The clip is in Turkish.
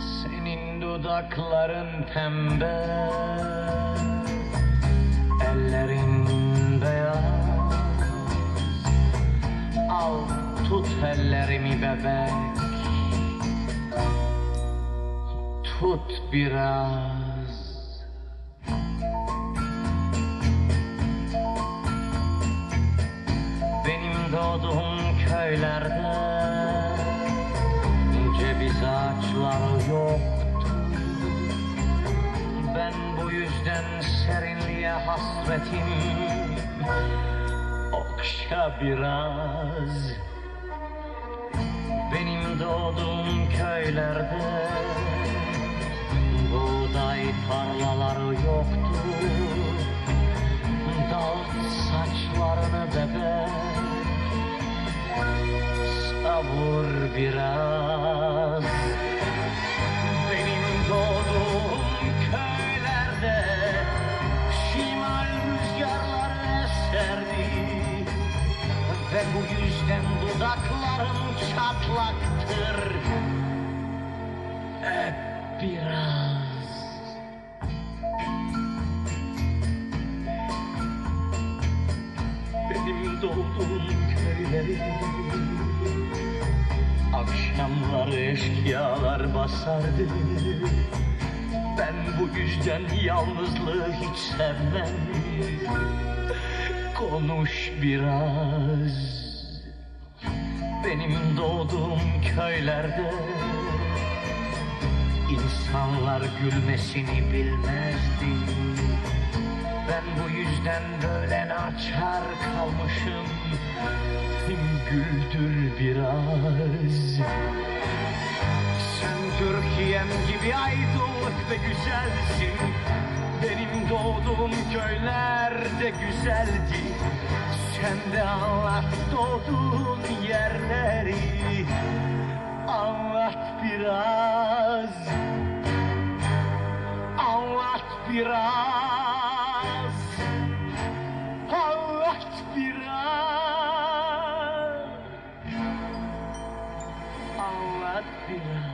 Senin dudakların pembe. Ellerin beyaz. Al tut ellerimi bebek. Tut biraz. Benim doğduğum köylerde ağaçları yoktu Ben bu yüzden serinliğe hasretim. Okşa biraz Benim doğduğum köylerde. Buğday tarlaları yoktu. Dağıt saçlarını bebek Savur biraz Ve bu yüzden dudaklarım çatlaktır. Hep biraz. Benim doğduğum köyleri Akşamları eşkıyalar basardı. Ben bu yüzden yalnızlığı hiç sevmem Konuş biraz. Benim doğduğum köylerde İnsanlar gülmesini bilmezdi. Ben bu yüzden böyle naçar kalmışım. Güldür biraz? Sen Türkiye'm gibi aydınlık ve güzelsin Benim doğduğum köyler de güzeldi. Sen de anlat doğduğun yerleri. Anlat biraz. Anlat biraz. Anlat biraz. Anlat biraz